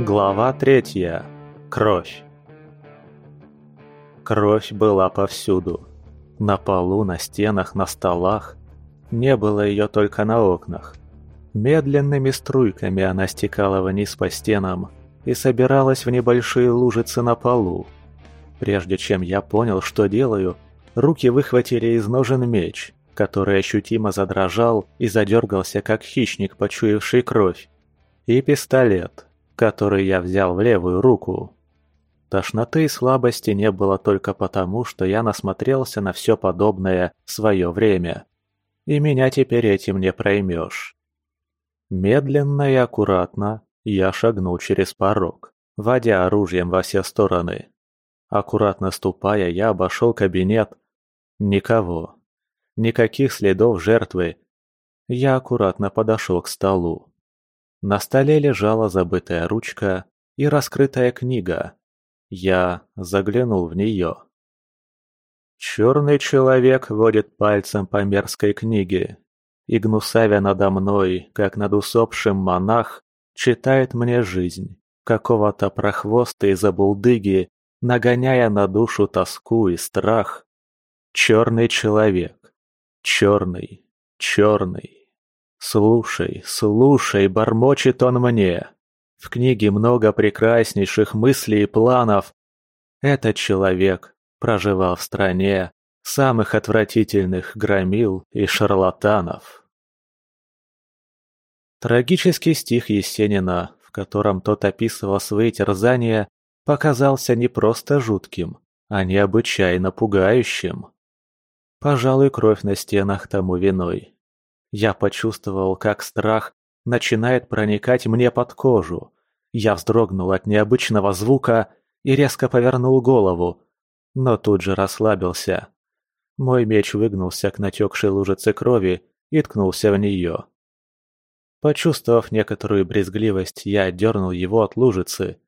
Глава третья. Кровь. Кровь была повсюду. На полу, на стенах, на столах. Не было ее только на окнах. Медленными струйками она стекала вниз по стенам и собиралась в небольшие лужицы на полу. Прежде чем я понял, что делаю, руки выхватили из ножен меч, который ощутимо задрожал и задергался, как хищник, почуявший кровь, и пистолет, который я взял в левую руку. Тошноты и слабости не было только потому, что я насмотрелся на все подобное в свое время. И меня теперь этим не проймешь. Медленно и аккуратно я шагнул через порог, водя оружием во все стороны. Аккуратно ступая, я обошел кабинет. Никого. Никаких следов жертвы. Я аккуратно подошел к столу. На столе лежала забытая ручка и раскрытая книга. Я заглянул в нее. Черный человек водит пальцем по мерзкой книге, и, гнусавя надо мной, как над усопшим монах, читает мне жизнь какого-то прохвоста из забулдыги, нагоняя на душу тоску и страх. Черный человек, черный, черный. «Слушай, слушай», — бормочет он мне. В книге много прекраснейших мыслей и планов. Этот человек проживал в стране самых отвратительных громил и шарлатанов. Трагический стих Есенина, в котором тот описывал свои терзания, показался не просто жутким, а необычайно пугающим. Пожалуй, кровь на стенах тому виной. Я почувствовал, как страх начинает проникать мне под кожу. Я вздрогнул от необычного звука и резко повернул голову, но тут же расслабился. Мой меч выгнулся к натекшей лужице крови и ткнулся в нее. Почувствовав некоторую брезгливость, я отдернул его от лужицы,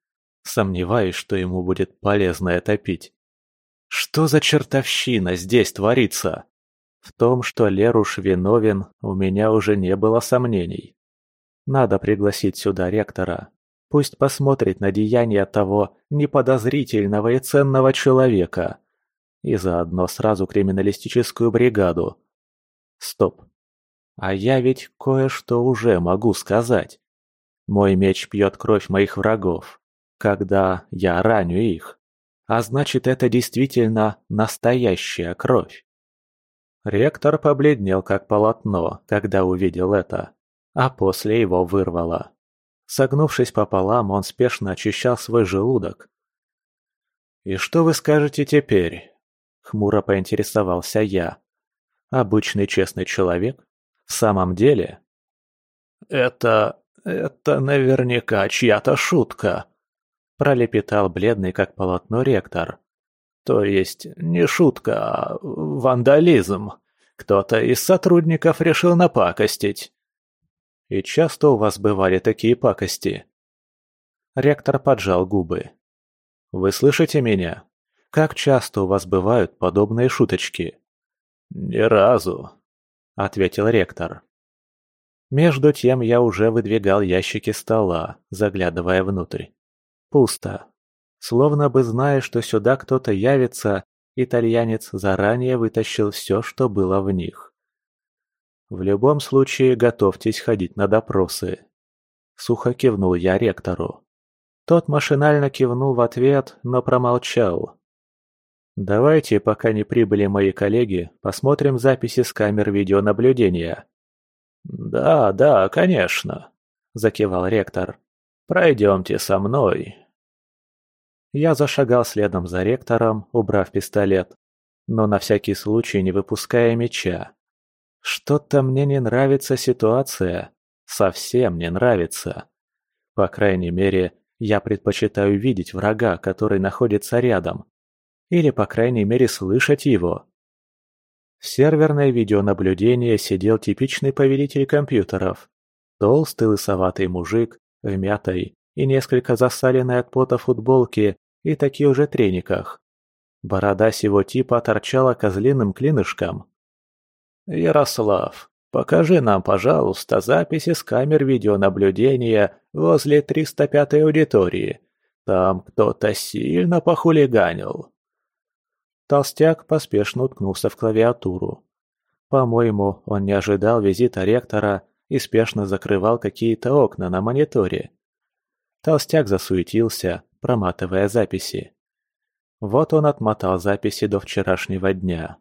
сомневаясь, что ему будет полезно это пить. Что за чертовщина здесь творится? В том, что Леруш виновен, у меня уже не было сомнений. Надо пригласить сюда ректора. Пусть посмотрит на деяния того неподозрительного и ценного человека. И заодно сразу криминалистическую бригаду. Стоп. А я ведь кое-что уже могу сказать. Мой меч пьет кровь моих врагов, когда я раню их. А значит, это действительно настоящая кровь. Ректор побледнел как полотно, когда увидел это, а после его вырвало. Согнувшись пополам, он спешно очищал свой желудок. «И что вы скажете теперь?» — хмуро поинтересовался я. «Обычный честный человек? В самом деле?» «Это... это наверняка чья-то шутка», — пролепетал бледный как полотно ректор. То есть не шутка, а вандализм. Кто-то из сотрудников решил напакостить. И часто у вас бывали такие пакости? Ректор поджал губы. Вы слышите меня? Как часто у вас бывают подобные шуточки? Ни разу, ответил ректор. Между тем я уже выдвигал ящики стола, заглядывая внутрь. Пусто. Словно бы зная, что сюда кто-то явится, итальянец заранее вытащил все, что было в них. В любом случае, готовьтесь ходить на допросы. Сухо кивнул я ректору. Тот машинально кивнул в ответ, но промолчал. «Давайте, пока не прибыли мои коллеги, посмотрим записи с камер видеонаблюдения». «Да, да, конечно», – закивал ректор. «Пройдемте со мной, я зашагал следом за ректором, убрав пистолет, но на всякий случай не выпуская меча. Что-то мне не нравится ситуация. Совсем не нравится. По крайней мере, я предпочитаю видеть врага, который находится рядом. Или, по крайней мере, слышать его. В серверное видеонаблюдение сидел типичный повелитель компьютеров. Толстый лысоватый мужик в мятой и несколько засаленной от пота футболки и таких же трениках. Борода сего типа торчала козлиным клинышком. «Ярослав, покажи нам, пожалуйста, записи с камер видеонаблюдения возле 305-й аудитории. Там кто-то сильно похулиганил». Толстяк поспешно уткнулся в клавиатуру. По-моему, он не ожидал визита ректора и спешно закрывал какие-то окна на мониторе. Толстяк засуетился, проматывая записи. Вот он отмотал записи до вчерашнего дня.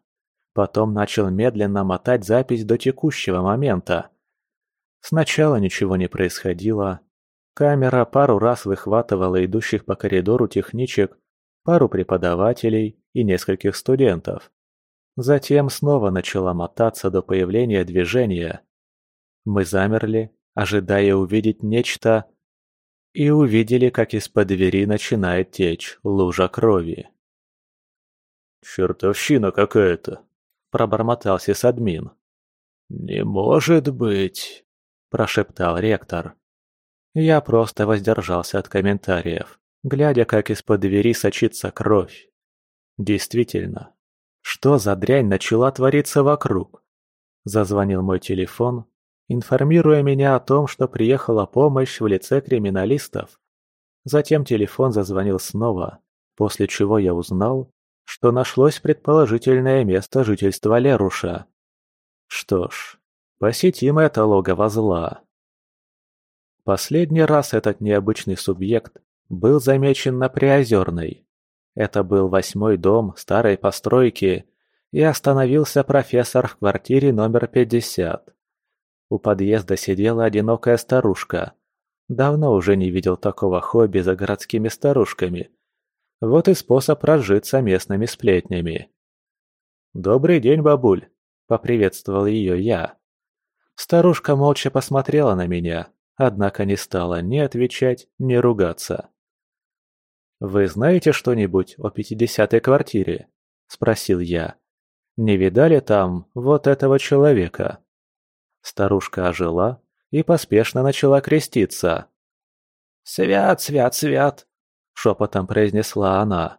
Потом начал медленно мотать запись до текущего момента. Сначала ничего не происходило. Камера пару раз выхватывала идущих по коридору техничек, пару преподавателей и нескольких студентов. Затем снова начала мотаться до появления движения. Мы замерли, ожидая увидеть нечто, и увидели, как из-под двери начинает течь лужа крови. «Чертовщина какая-то!» – пробормотал сисадмин. «Не может быть!» – прошептал ректор. Я просто воздержался от комментариев, глядя, как из-под двери сочится кровь. Действительно, что за дрянь начала твориться вокруг? Зазвонил мой телефон, информируя меня о том, что приехала помощь в лице криминалистов. Затем телефон зазвонил снова, после чего я узнал, что нашлось предположительное место жительства Леруша. Что ж, посетим это логово зла. Последний раз этот необычный субъект был замечен на Приозерной. Это был восьмой дом старой постройки, и остановился профессор в квартире номер 50. У подъезда сидела одинокая старушка. Давно уже не видел такого хобби за городскими старушками. Вот и способ разжиться местными сплетнями. «Добрый день, бабуль!» – поприветствовал ее я. Старушка молча посмотрела на меня, однако не стала ни отвечать, ни ругаться. «Вы знаете что-нибудь о пятидесятой квартире?» – спросил я. «Не видали там вот этого человека?» Старушка ожила и поспешно начала креститься. «Свят, свят, свят!» — шепотом произнесла она.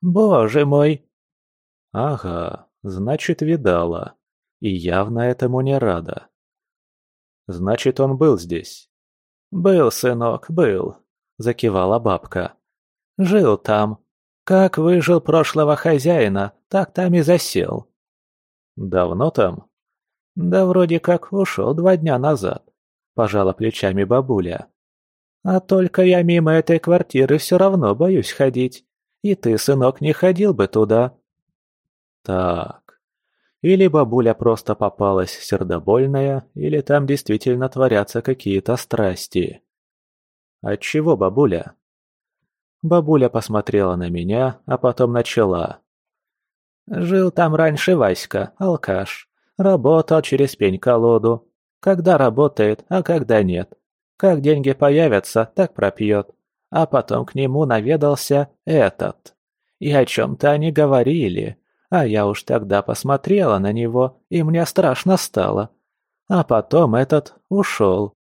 «Боже мой!» «Ага, значит, видала. И явно этому не рада. Значит, он был здесь?» «Был, сынок, был», — закивала бабка. «Жил там. Как выжил прошлого хозяина, так там и засел». «Давно там?» «Да вроде как ушел два дня назад», – пожала плечами бабуля. «А только я мимо этой квартиры все равно боюсь ходить. И ты, сынок, не ходил бы туда». «Так, или бабуля просто попалась сердобольная, или там действительно творятся какие-то страсти». «Отчего бабуля?» Бабуля посмотрела на меня, а потом начала. «Жил там раньше Васька, алкаш. Работал через пень-колоду. Когда работает, а когда нет. Как деньги появятся, так пропьет. А потом к нему наведался этот. И о чем-то они говорили. А я уж тогда посмотрела на него, и мне страшно стало. А потом этот ушел.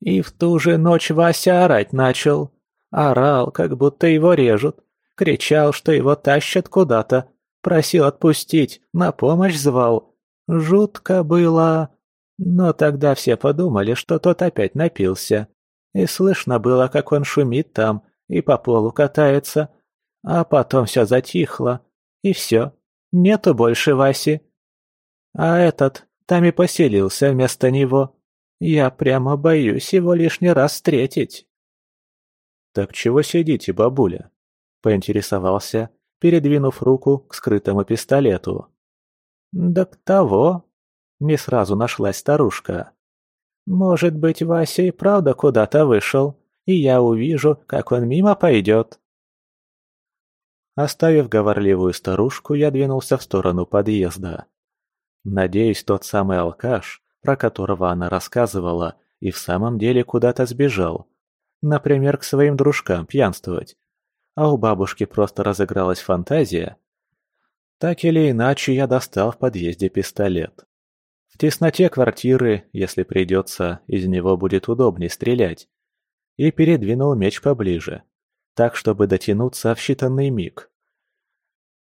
И в ту же ночь Вася орать начал. Орал, как будто его режут. Кричал, что его тащат куда-то. Просил отпустить, на помощь звал. Жутко было. Но тогда все подумали, что тот опять напился. И слышно было, как он шумит там и по полу катается. А потом все затихло. И все. Нету больше Васи. А этот там и поселился вместо него. Я прямо боюсь его лишний раз встретить. «Так чего сидите, бабуля?» – поинтересовался, передвинув руку к скрытому пистолету. «Да к того!» — не сразу нашлась старушка. «Может быть, Вася и правда куда-то вышел, и я увижу, как он мимо пойдет». Оставив говорливую старушку, я двинулся в сторону подъезда. Надеюсь, тот самый алкаш, про которого она рассказывала, и в самом деле куда-то сбежал. Например, к своим дружкам пьянствовать. А у бабушки просто разыгралась фантазия, так или иначе, я достал в подъезде пистолет. В тесноте квартиры, если придется, из него будет удобнее стрелять. И передвинул меч поближе, так, чтобы дотянуться в считанный миг.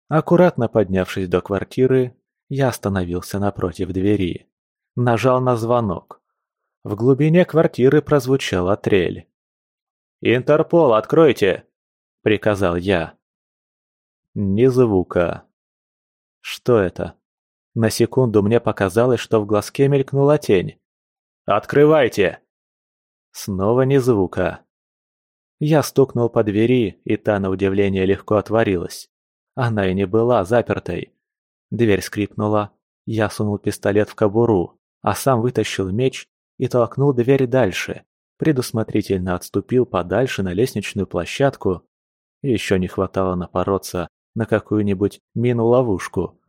Аккуратно поднявшись до квартиры, я остановился напротив двери. Нажал на звонок. В глубине квартиры прозвучала трель. «Интерпол, откройте!» – приказал я. Ни звука. Что это? На секунду мне показалось, что в глазке мелькнула тень. «Открывайте!» Снова ни звука. Я стукнул по двери, и та, на удивление, легко отворилась. Она и не была запертой. Дверь скрипнула. Я сунул пистолет в кобуру, а сам вытащил меч и толкнул дверь дальше. Предусмотрительно отступил подальше на лестничную площадку. Еще не хватало напороться на какую-нибудь мину-ловушку.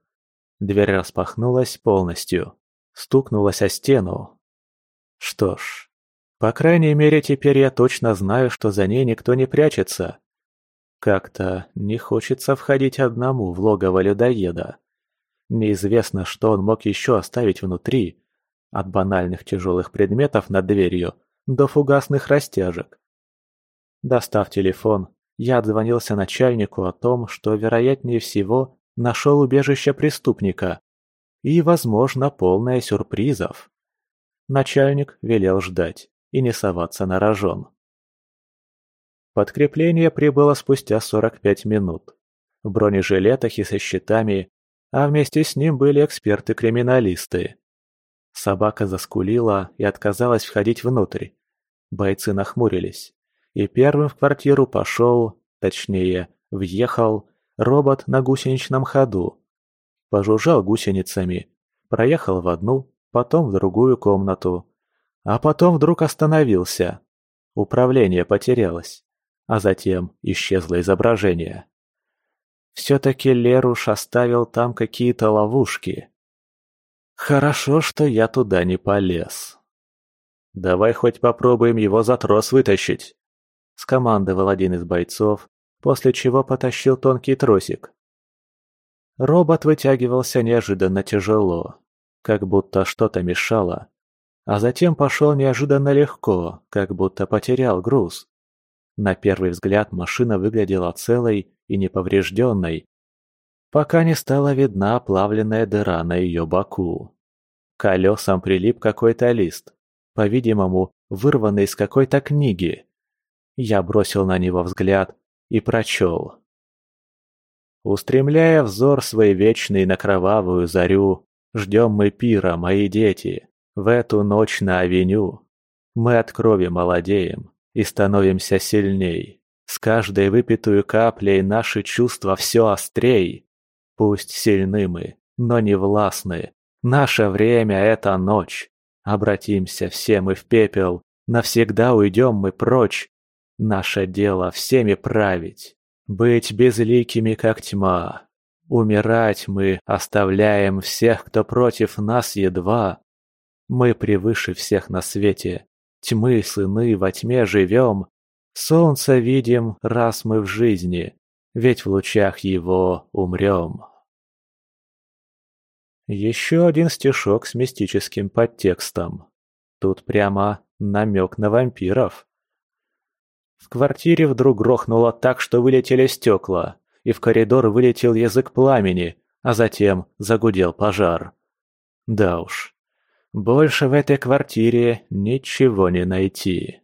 Дверь распахнулась полностью. Стукнулась о стену. Что ж, по крайней мере, теперь я точно знаю, что за ней никто не прячется. Как-то не хочется входить одному в логово людоеда. Неизвестно, что он мог еще оставить внутри, от банальных тяжелых предметов над дверью до фугасных растяжек. Достав телефон, я отзвонился начальнику о том, что, вероятнее всего, нашел убежище преступника и, возможно, полное сюрпризов. Начальник велел ждать и не соваться на рожон. Подкрепление прибыло спустя 45 минут. В бронежилетах и со щитами, а вместе с ним были эксперты-криминалисты. Собака заскулила и отказалась входить внутрь. Бойцы нахмурились. И первым в квартиру пошел, точнее, въехал, робот на гусеничном ходу. Пожужжал гусеницами, проехал в одну, потом в другую комнату, а потом вдруг остановился. Управление потерялось, а затем исчезло изображение. Все-таки Леруш оставил там какие-то ловушки. Хорошо, что я туда не полез. «Давай хоть попробуем его за трос вытащить», — скомандовал один из бойцов, после чего потащил тонкий тросик. Робот вытягивался неожиданно тяжело, как будто что-то мешало, а затем пошел неожиданно легко, как будто потерял груз. На первый взгляд машина выглядела целой и неповрежденной, пока не стала видна оплавленная дыра на ее боку. К колесам прилип какой-то лист, по-видимому, вырванный из какой-то книги. Я бросил на него взгляд и прочел. Устремляя взор свой вечный на кровавую зарю, ждем мы пира, мои дети. В эту ночь на авеню мы от крови молодеем и становимся сильней. С каждой выпитую каплей наши чувства все острей. Пусть сильны мы, но не властны. Наше время — это ночь. Обратимся все мы в пепел, навсегда уйдем мы прочь. Наше дело всеми править, быть безликими, как тьма. Умирать мы оставляем всех, кто против нас едва. Мы превыше всех на свете. Тьмы, сыны, во тьме живем. Солнце видим, раз мы в жизни, ведь в лучах его умрем. Еще один стишок с мистическим подтекстом. Тут прямо намек на вампиров. В квартире вдруг грохнуло так, что вылетели стекла, и в коридор вылетел язык пламени, а затем загудел пожар. Да уж, больше в этой квартире ничего не найти.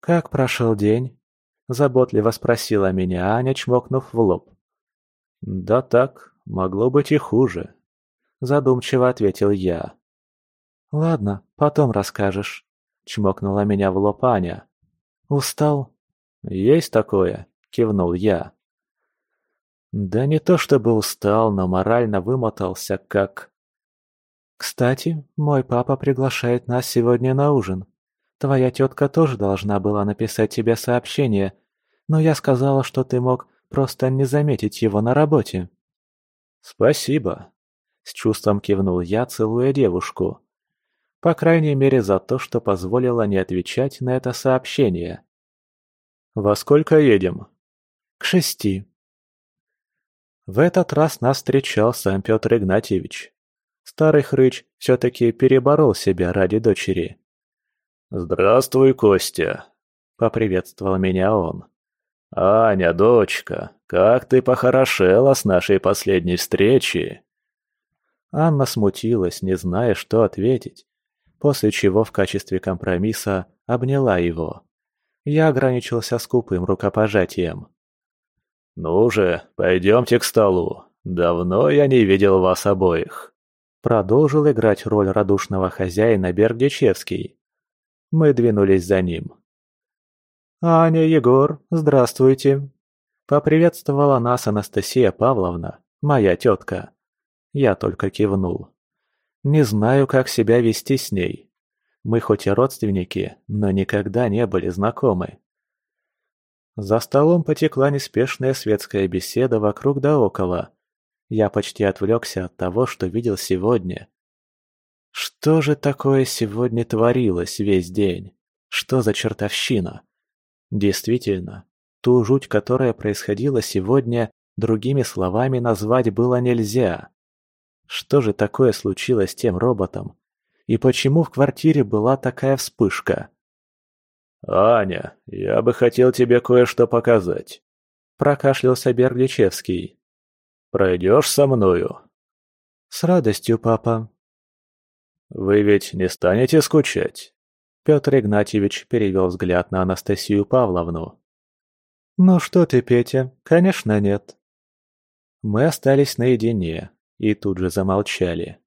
«Как прошел день?» – заботливо спросила меня Аня, чмокнув в лоб. «Да так, могло быть и хуже», – задумчиво ответил я. «Ладно, потом расскажешь», – чмокнула меня в лоб Аня. «Устал?» «Есть такое», – кивнул я. Да не то чтобы устал, но морально вымотался, как... «Кстати, мой папа приглашает нас сегодня на ужин. Твоя тетка тоже должна была написать тебе сообщение, но я сказала, что ты мог просто не заметить его на работе». «Спасибо», — с чувством кивнул я, целуя девушку. По крайней мере, за то, что позволила не отвечать на это сообщение. «Во сколько едем?» «К шести». В этот раз нас встречал сам Петр Игнатьевич. Старый хрыч все-таки переборол себя ради дочери. «Здравствуй, Костя!» — поприветствовал меня он. «Аня, дочка, как ты похорошела с нашей последней встречи!» Анна смутилась, не зная, что ответить. После чего в качестве компромисса обняла его. Я ограничился скупым рукопожатием. «Ну же, пойдемте к столу. Давно я не видел вас обоих», — продолжил играть роль радушного хозяина Бердичевский. Мы двинулись за ним. «Аня, Егор, здравствуйте!» Поприветствовала нас Анастасия Павловна, моя тетка. Я только кивнул. Не знаю, как себя вести с ней. Мы хоть и родственники, но никогда не были знакомы. За столом потекла неспешная светская беседа вокруг да около. Я почти отвлекся от того, что видел сегодня. Что же такое сегодня творилось весь день? Что за чертовщина? Действительно, ту жуть, которая происходила сегодня, другими словами назвать было нельзя. Что же такое случилось с тем роботом? И почему в квартире была такая вспышка? «Аня, я бы хотел тебе кое-что показать», – прокашлялся Бергличевский. «Пройдешь со мною?» «С радостью, папа». «Вы ведь не станете скучать?» Петр Игнатьевич перевел взгляд на Анастасию Павловну. «Ну что ты, Петя, конечно нет». Мы остались наедине и тут же замолчали.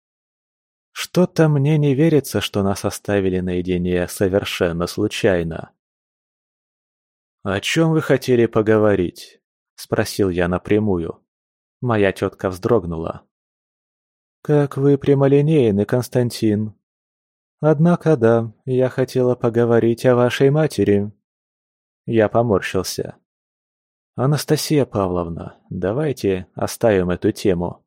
Что-то мне не верится, что нас оставили наедине совершенно случайно. «О чем вы хотели поговорить?» – спросил я напрямую. Моя тетка вздрогнула. «Как вы прямолинейны, Константин», Однако да, я хотела поговорить о вашей матери. Я поморщился. Анастасия Павловна, давайте оставим эту тему.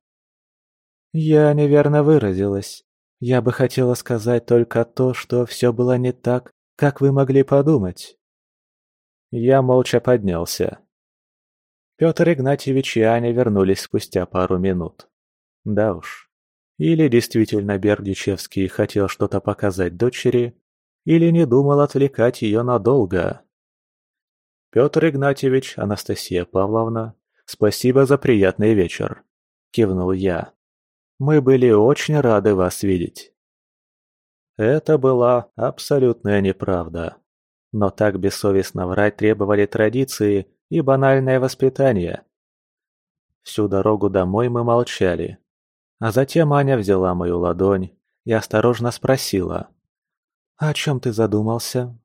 Я неверно выразилась. Я бы хотела сказать только то, что все было не так, как вы могли подумать. Я молча поднялся. Петр Игнатьевич и Аня вернулись спустя пару минут. Да уж, или действительно Бердичевский хотел что-то показать дочери, или не думал отвлекать ее надолго. «Петр Игнатьевич, Анастасия Павловна, спасибо за приятный вечер», – кивнул я. «Мы были очень рады вас видеть». Это была абсолютная неправда. Но так бессовестно врать требовали традиции и банальное воспитание. Всю дорогу домой мы молчали, а затем Аня взяла мою ладонь и осторожно спросила. «О чем ты задумался?»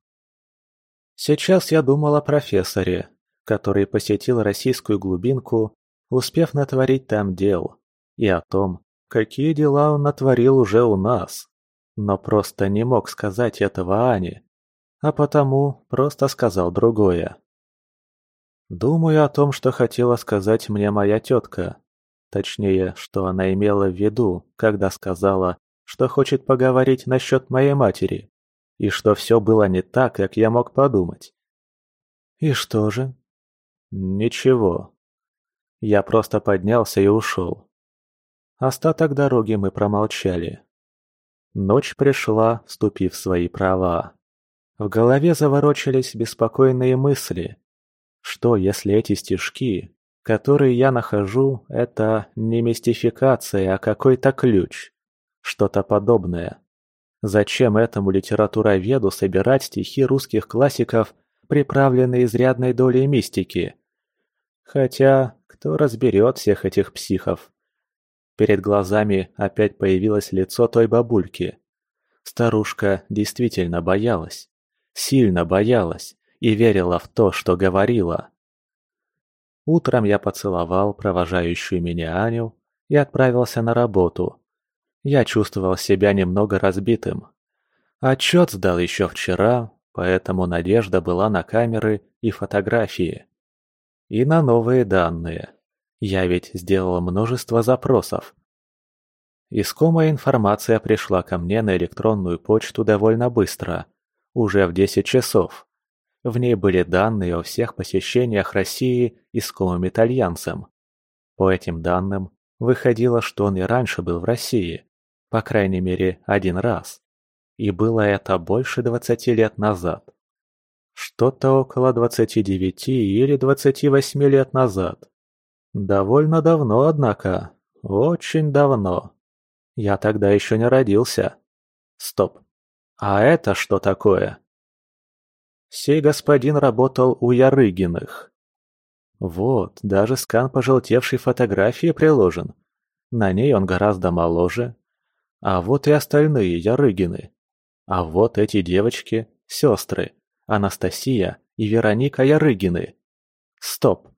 Сейчас я думал о профессоре, который посетил российскую глубинку, успев натворить там дел, и о том, какие дела он натворил уже у нас, но просто не мог сказать этого Ане, а потому просто сказал другое. Думаю о том, что хотела сказать мне моя тетка, Точнее, что она имела в виду, когда сказала, что хочет поговорить насчет моей матери, и что все было не так, как я мог подумать. И что же? Ничего. Я просто поднялся и ушел. Остаток дороги мы промолчали. Ночь пришла, вступив в свои права. В голове заворочились беспокойные мысли. Что, если эти стишки который я нахожу, это не мистификация, а какой-то ключ. Что-то подобное. Зачем этому литературоведу собирать стихи русских классиков, приправленные изрядной долей мистики? Хотя, кто разберет всех этих психов? Перед глазами опять появилось лицо той бабульки. Старушка действительно боялась. Сильно боялась и верила в то, что говорила. Утром я поцеловал провожающую меня Аню и отправился на работу. Я чувствовал себя немного разбитым. Отчет сдал еще вчера, поэтому надежда была на камеры и фотографии. И на новые данные. Я ведь сделал множество запросов. Искомая информация пришла ко мне на электронную почту довольно быстро, уже в 10 часов. В ней были данные о всех посещениях России искомым итальянцем. По этим данным, выходило, что он и раньше был в России, по крайней мере, один раз. И было это больше 20 лет назад. Что-то около 29 или 28 лет назад. Довольно давно, однако. Очень давно. Я тогда еще не родился. Стоп. А это что такое? Сей господин работал у Ярыгиных. Вот, даже скан пожелтевшей фотографии приложен. На ней он гораздо моложе. А вот и остальные Ярыгины. А вот эти девочки, сестры, Анастасия и Вероника Ярыгины. Стоп.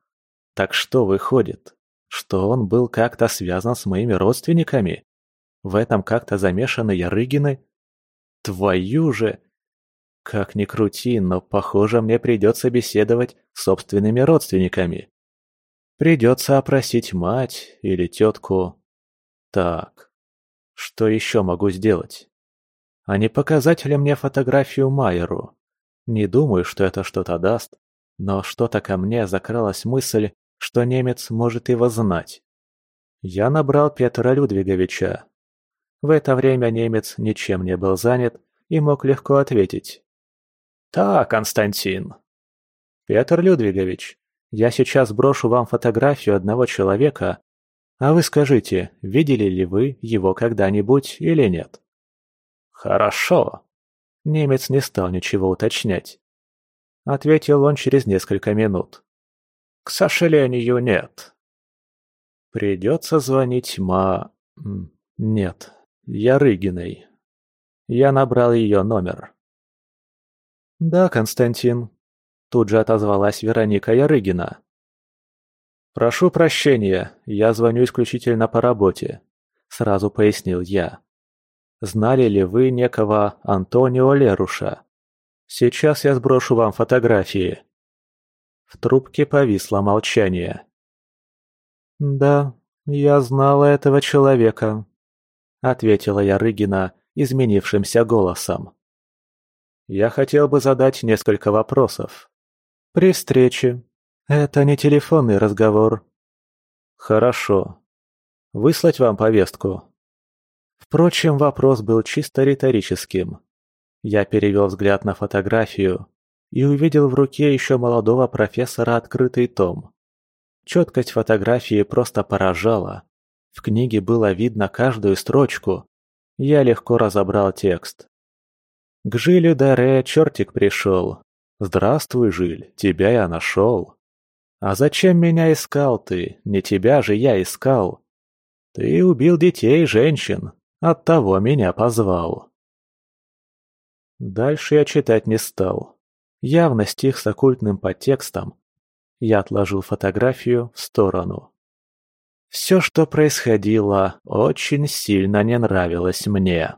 Так что выходит, что он был как-то связан с моими родственниками? В этом как-то замешаны Ярыгины? Твою же! Как ни крути, но, похоже, мне придется беседовать с собственными родственниками. Придется опросить мать или тетку. Так, что еще могу сделать? А не показать ли мне фотографию Майеру? Не думаю, что это что-то даст, но что-то ко мне закралась мысль, что немец может его знать. Я набрал Петра Людвиговича. В это время немец ничем не был занят и мог легко ответить. «Да, Константин». «Петр Людвигович, я сейчас брошу вам фотографию одного человека, а вы скажите, видели ли вы его когда-нибудь или нет?» «Хорошо». Немец не стал ничего уточнять. Ответил он через несколько минут. «К сожалению, нет». «Придется звонить Ма... Нет, Ярыгиной». Я набрал ее номер. «Да, Константин», – тут же отозвалась Вероника Ярыгина. «Прошу прощения, я звоню исключительно по работе», – сразу пояснил я. «Знали ли вы некого Антонио Леруша? Сейчас я сброшу вам фотографии». В трубке повисло молчание. «Да, я знала этого человека», — ответила Ярыгина изменившимся голосом. «Я хотел бы задать несколько вопросов. При встрече. Это не телефонный разговор». «Хорошо. Выслать вам повестку?» Впрочем, вопрос был чисто риторическим. Я перевел взгляд на фотографию и увидел в руке еще молодого профессора открытый том. Четкость фотографии просто поражала. В книге было видно каждую строчку. Я легко разобрал текст. К Жилю Даре чертик пришел. Здравствуй, Жиль, тебя я нашел. А зачем меня искал ты? Не тебя же я искал. Ты убил детей и женщин, оттого меня позвал. Дальше я читать не стал. Явно стих с оккультным подтекстом. Я отложил фотографию в сторону. Все, что происходило, очень сильно не нравилось мне.